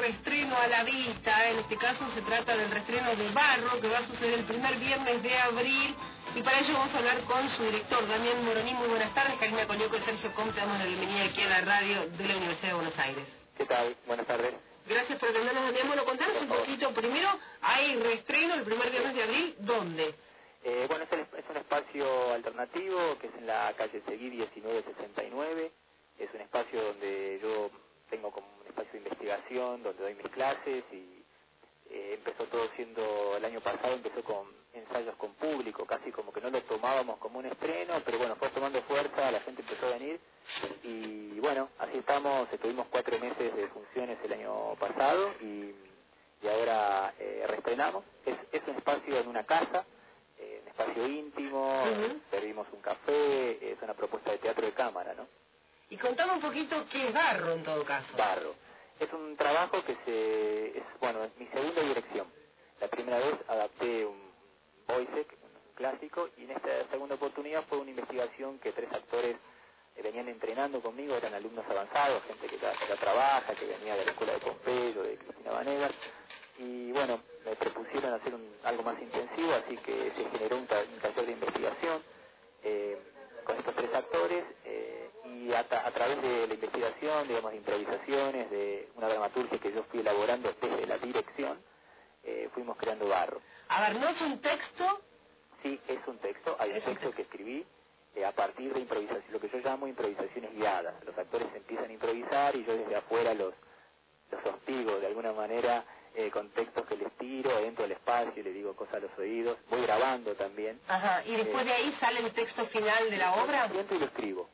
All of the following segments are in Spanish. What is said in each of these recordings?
Reestreno a la vista, en este caso se trata del reestreno de Barro, que va a suceder el primer viernes de abril. Y para ello vamos a hablar con su director, Damián Moroní. Muy buenas tardes, Karina Coñoco y Sergio Com. Te damos la bienvenida aquí a la radio de la Universidad de Buenos Aires. ¿Qué tal? Buenas tardes. Gracias por atendernos, Damián. Bueno, contanos un poquito. Primero, hay reestreno el primer viernes de abril. ¿Dónde? Eh, bueno, es, el- es un espacio alternativo que es en la calle Seguí 1969. Es un espacio donde yo tengo como un espacio de investigación, donde doy mis clases y eh, empezó todo siendo, el año pasado empezó con ensayos con público, casi como que no lo tomábamos como un estreno, pero bueno, fue tomando fuerza, la gente empezó a venir y bueno, así estamos, estuvimos cuatro meses de funciones el año pasado y, y ahora eh, reestrenamos. Es, es un espacio en una casa, eh, un espacio íntimo, Ujú. servimos un café, es una propuesta de teatro de cámara, ¿no? Y contame un poquito qué es Barro en todo caso. Barro. Es un trabajo que se, es, bueno, es mi segunda dirección. La primera vez adapté un Boisek, un clásico, y en esta segunda oportunidad fue una investigación que tres actores eh, venían entrenando conmigo, eran alumnos avanzados, gente que ya, ya trabaja, que venía de la escuela de Pompeyo, de Cristina Vanegas, y bueno, me propusieron hacer un- algo más intensivo, así que se generó un, un taller de investigación eh, con estos tres actores y a, a través de la investigación, digamos, de improvisaciones, de una dramaturgia que yo fui elaborando desde la dirección, eh, fuimos creando barro. A ver, no es un texto, Sí, es un texto, hay un texto que escribí eh, a partir de improvisación, lo que yo llamo improvisaciones guiadas. Los actores empiezan a improvisar y yo desde afuera los, los hostigo de alguna manera eh, con textos que les tiro, entro al espacio, le digo cosas a los oídos, voy grabando también. Ajá, y después de ahí sale el texto final de la obra. Siento y lo escribo.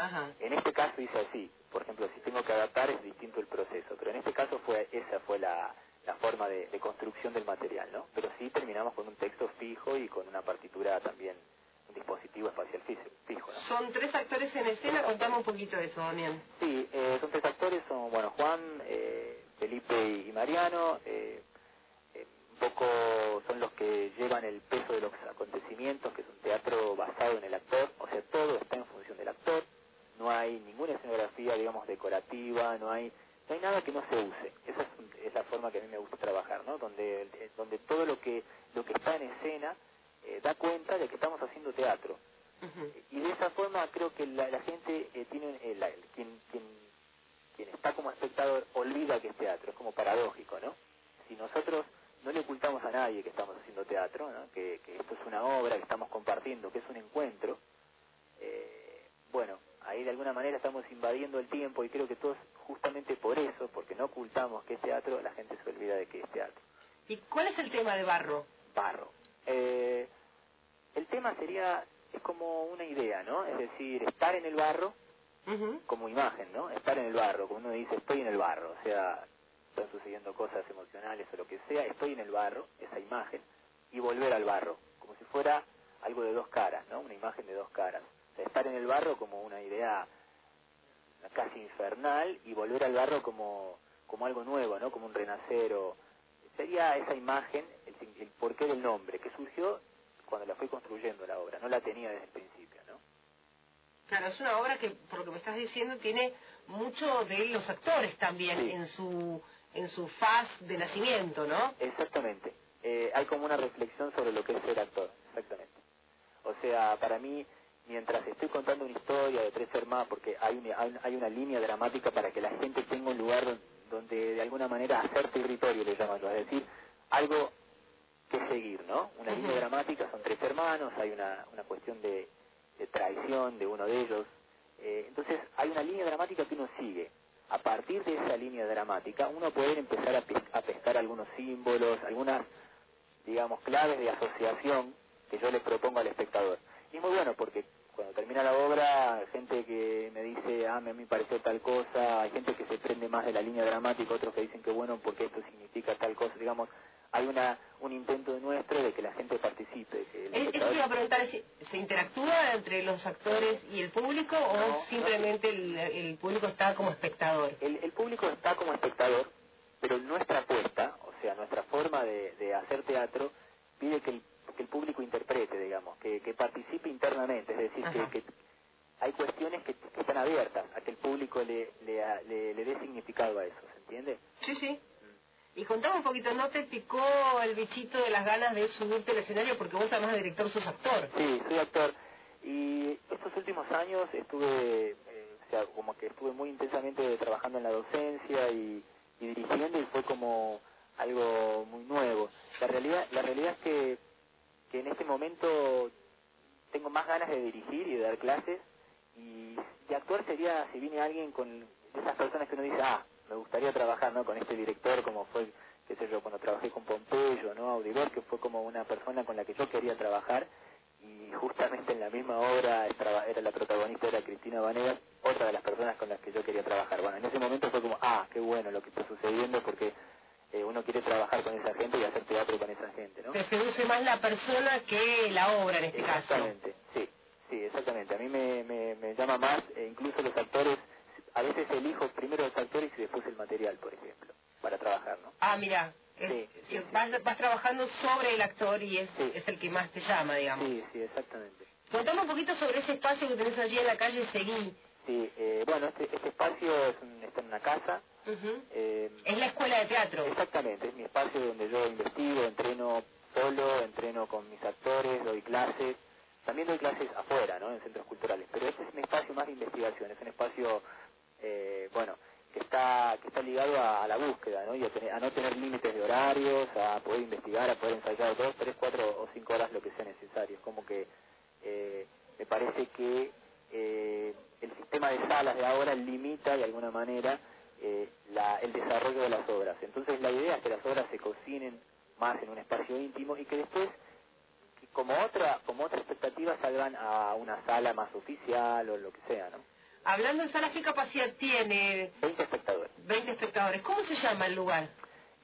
Ajá. En este caso hice así, por ejemplo, si tengo que adaptar es distinto el proceso, pero en este caso fue esa fue la, la forma de, de construcción del material, ¿no? Pero sí terminamos con un texto fijo y con una partitura también, un dispositivo espacial fijo, ¿no? Son tres actores en escena, contame un poquito de eso, Damián. Sí, eh, son tres actores, son, bueno, Juan, eh, Felipe y, y Mariano, eh, eh, un poco son los que llevan el peso de los acontecimientos, que es un teatro basado en el actor, o sea, todo está en función del actor, no hay ninguna escenografía, digamos, decorativa, no hay no hay nada que no se use. Esa es, es la forma que a mí me gusta trabajar, ¿no? Donde, donde todo lo que, lo que está en escena eh, da cuenta de que estamos haciendo teatro. Y de esa forma creo que la, la gente eh, tiene, eh, la- quien, quien, quien está como espectador olvida que es teatro, es como paradójico, ¿no? Si nosotros no le ocultamos a nadie que estamos haciendo teatro, ¿no? que, que esto es una obra que estamos compartiendo, que es un encuentro, eh, bueno, ahí de alguna manera estamos invadiendo el tiempo y creo que todos justamente por eso, porque no ocultamos que es teatro, la gente se olvida de que es teatro. ¿Y cuál es el tema de Barro? Barro. Eh, el tema sería, es como una idea, ¿no? Es decir, estar en el barro como imagen, ¿no? Estar en el barro, como uno dice, estoy en el barro, o sea, están sucediendo cosas emocionales o lo que sea, estoy en el barro, esa imagen, y volver al barro, como si fuera algo de dos caras, ¿no? Una imagen de dos caras. Estar en el barro como una idea casi infernal y volver al barro como, como algo nuevo, ¿no? Como un renacer o... Sería esa imagen, el, el porqué del nombre, que surgió cuando la fui construyendo la obra, no la tenía desde el principio, ¿no? Claro, es una obra que, por lo que me estás diciendo, tiene mucho de los actores también Sí. en su en su faz de nacimiento, ¿no? Exactamente. Eh, hay como una reflexión sobre lo que es ser actor, exactamente. O sea, para mí, mientras estoy contando una historia de tres hermanos, porque hay una, hay, una línea dramática para que la gente tenga un lugar don- donde de alguna manera hacer territorio, le llaman, es decir, algo que seguir, ¿no? Una línea dramática, son tres hermanos, hay una, una cuestión de, de traición de uno de ellos. Eh, entonces, hay una línea dramática que uno sigue. A partir de esa línea dramática, uno puede empezar a, pes- a pescar algunos símbolos, algunas, digamos, claves de asociación que yo le propongo al espectador. Y es muy bueno porque cuando termina la obra, gente que me dice, ah, a mí me pareció tal cosa, hay gente que se prende más de la línea dramática, otros que dicen que bueno, porque esto significa tal cosa, digamos, hay una un intento nuestro de que la gente participe. Es- Eso iba a preguntar, ¿se se interactúa entre los actores y el público o No, no. simplemente el, el público está como espectador? El, el público está como espectador, pero nuestra apuesta, o sea, nuestra forma de, de hacer teatro, pide que el, que el público interprete, digamos, que, que participe internamente, es decir, que, que hay cuestiones que, que están abiertas a que el público le, le, le dé significado a eso, ¿se entiende? Sí, sí. Y contame un poquito, ¿no te picó el bichito de las ganas de subirte al escenario? Porque vos además de director sos actor. Sí, soy actor. Y estos últimos años estuve, eh, o sea, como que estuve muy intensamente trabajando en la docencia y, y dirigiendo y fue como algo muy nuevo. La realidad, la realidad es que, que en este momento tengo más ganas de dirigir y de dar clases y de actuar sería si viene alguien con esas personas que uno dice, ah, me gustaría trabajar ¿no? con este director como fue, qué sé yo, cuando trabajé con Pompeyo, ¿no? Audibor, que fue como una persona con la que yo quería trabajar y justamente en la misma obra era la protagonista, era Cristina Vanegas, otra de las personas con las que yo quería trabajar. Bueno, en ese momento fue como, ah, qué bueno lo que está sucediendo porque eh, uno quiere trabajar con esa gente y hacer teatro con esa gente, ¿no? Te seduce más la persona que la obra en este caso. Exactamente, sí, sí, exactamente. A mí me, me, me llama más, e incluso los actores, a veces elijo primero los actores y después el material, por ejemplo, para trabajar, ¿no? Ah, mira, si vas, vas, trabajando sobre el actor y es, es el que más te llama, digamos. Sí, sí, exactamente. Contame un poquito sobre ese espacio que tenés allí en la calle Seguí. Sí, eh, bueno, este, este espacio es está en una casa. Eh, es la escuela de teatro. Exactamente, es mi espacio donde yo investigo, entreno solo, entreno con mis actores, doy clases. También doy clases afuera, ¿no? En centros culturales. Pero este es mi espacio más de investigación, es un espacio, eh, bueno, que está que está ligado a, la búsqueda, ¿no? Y a, no tener límites de horarios, a poder investigar, a poder ensayar dos, tres, cuatro o cinco horas lo que sea necesario. Es como que eh, me parece que eh, el sistema de salas de ahora limita de alguna manera eh, la, el desarrollo de las obras. Entonces la idea es que las obras se cocinen más en un espacio íntimo y que después como otra como otra expectativa salgan a una sala más oficial o lo que sea, ¿no? Hablando de salas, ¿qué capacidad tiene? 20 espectadores. 20 espectadores. ¿Cómo se llama el lugar?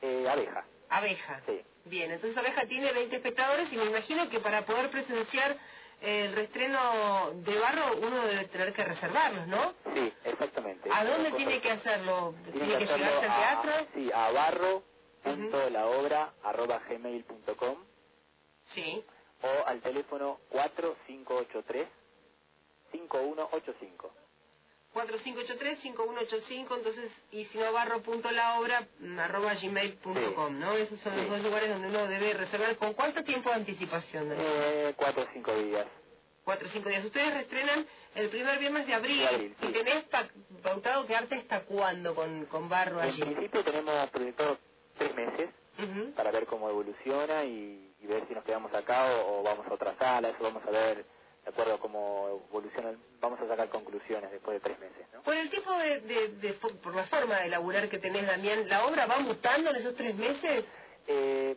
Eh, abeja. Abeja. Sí. Bien, entonces Abeja tiene 20 espectadores y me imagino que para poder presenciar el restreno de barro uno debe tener que reservarlos, ¿no? Sí, exactamente. ¿A dónde tiene que hacerlo? ¿Tiene, que, llegarse al teatro? sí, a barro.laobra.gmail.com Sí. O al teléfono 4583 5185. 4583-5185, entonces, y si no, barro.laobra, mm, arroba gmail.com, ¿no? Esos son los dos lugares donde uno debe reservar. ¿Con cuánto tiempo de anticipación? Eh, cuatro o cinco días. Cuatro o cinco días. Ustedes restrenan el primer viernes de abril. ¿Y tenés pautado quedarte hasta cuándo con, con barro allí? En principio tenemos proyectado tres meses para ver cómo evoluciona y, ver si nos quedamos acá o, o vamos a otra sala, eso vamos a ver de acuerdo a cómo evoluciona, vamos a sacar conclusiones después de tres meses. ¿no? Por el tipo de, de, por la forma de laburar que tenés, Damián, ¿la obra va mutando en esos tres meses? Eh,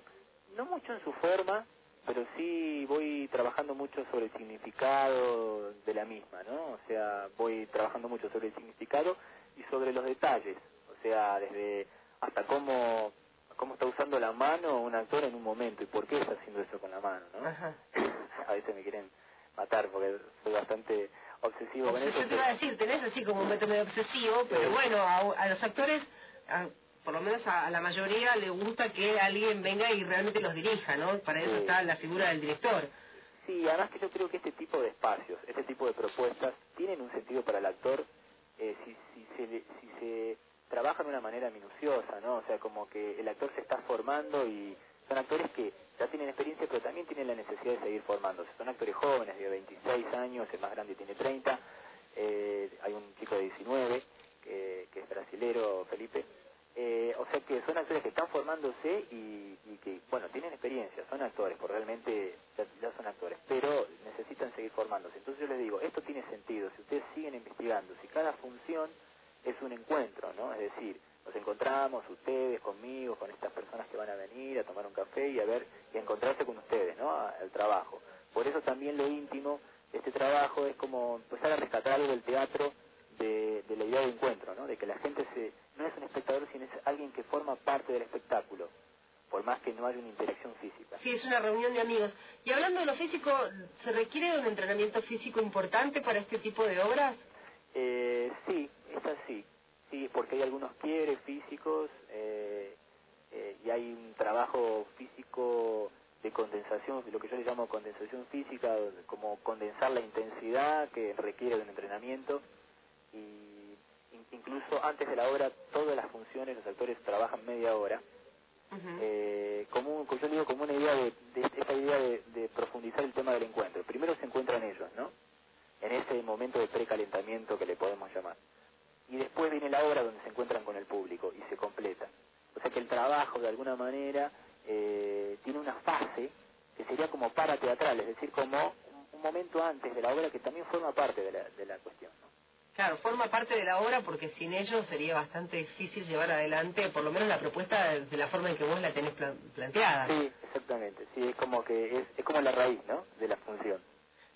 no mucho en su forma, pero sí voy trabajando mucho sobre el significado de la misma, ¿no? O sea, voy trabajando mucho sobre el significado y sobre los detalles, o sea, desde hasta cómo cómo está usando la mano un actor en un momento y por qué está haciendo eso con la mano, ¿no? a veces me quieren matar porque soy bastante obsesivo con eso. te iba a decir, tenés así como un método obsesivo, pero bueno, a, los actores, por lo menos a, la mayoría, le gusta que alguien venga y realmente los dirija, ¿no? Para eso está la figura del director. Sí, además que yo creo que este tipo de espacios, este tipo de propuestas, tienen un sentido para el actor eh, si, si, se, si se trabaja de una manera minuciosa, ¿no? O sea, como que el actor se está formando y son actores que ya tienen experiencia, pero también tienen la necesidad de seguir formándose. Son actores jóvenes, de 26 años, el más grande tiene 30, eh, hay un chico de 19, que, es brasilero, Felipe. Eh, o sea que son actores que están formándose y, que, bueno, tienen experiencia, son actores, porque realmente ya, son actores, pero necesitan seguir formándose. Entonces yo les digo, esto tiene sentido, si ustedes siguen investigando, si cada función es un encuentro, ¿no? Es decir, nos encontramos ustedes conmigo, con estas personas que van a venir a tomar un café y a ver y a encontrarse con ustedes, ¿no? Al trabajo. Por eso también lo íntimo de este trabajo es como empezar a rescatar algo del teatro de, la idea de encuentro, ¿no? De que la gente se, no es un espectador, sino es alguien que forma parte del espectáculo, por más que no haya una interacción física. Sí, es una reunión de amigos. Y hablando de lo físico, ¿se requiere de un entrenamiento físico importante para este tipo de obras? Eh, sí, es así. Sí, porque hay algunos quiebres físicos eh, eh, y hay un trabajo físico de condensación, lo que yo le llamo condensación física, como condensar la intensidad que requiere de un entrenamiento y incluso antes de la obra, todas las funciones, los actores trabajan media hora. eh, como yo digo como una idea de, de esta idea de, de, profundizar el tema del encuentro. Primero se encuentran ellos, ¿no? En ese momento de precalentamiento que le podemos llamar. Y después viene la obra donde se encuentran con el público y se completa. O sea que el trabajo, de alguna manera, eh, tiene una fase que sería como para teatral, es decir, como un, momento antes de la obra que también forma parte de la, de la cuestión. ¿no? Claro, forma parte de la obra porque sin ellos sería bastante difícil llevar adelante, por lo menos la propuesta de, la forma en que vos la tenés planteada. Sí, exactamente. Sí, es como que es, es como la raíz, ¿no? De la función.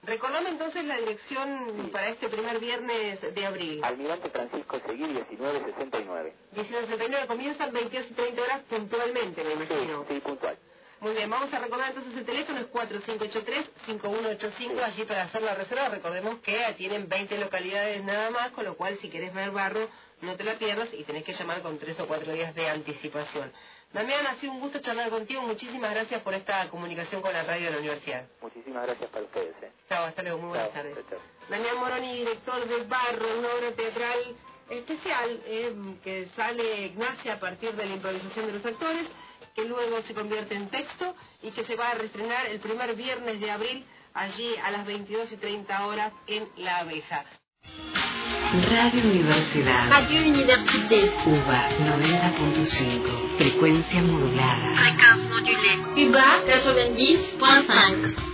Recordame entonces la dirección para este primer viernes de abril. Almirante Francisco Seguí, 1969. 1969, comienzan 22 y 30 horas puntualmente, me imagino. Sí, sí, puntual. Muy bien, vamos a recordar entonces el teléfono es 4583-5185, allí para hacer la reserva. Recordemos que tienen 20 localidades nada más, con lo cual si querés ver barro no te la pierdas y tenés que llamar con 3 o 4 días de anticipación. Damián, ha sido un gusto charlar contigo. Muchísimas gracias por esta comunicación con la radio de la universidad. Muchísimas gracias para ustedes. ¿eh? Chao, hasta luego. Muy buenas tardes. Damián Moroni, director de Barro, una obra teatral especial eh, que sale Ignacia a partir de la improvisación de los actores que luego se convierte en texto y que se va a reestrenar el primer viernes de abril allí a las 22 y 30 horas en La Abeja. Radio Universidad. Radio Université. UBA 90.5. Frecuencia modulada. Fréquence modulée. UBA 90.5.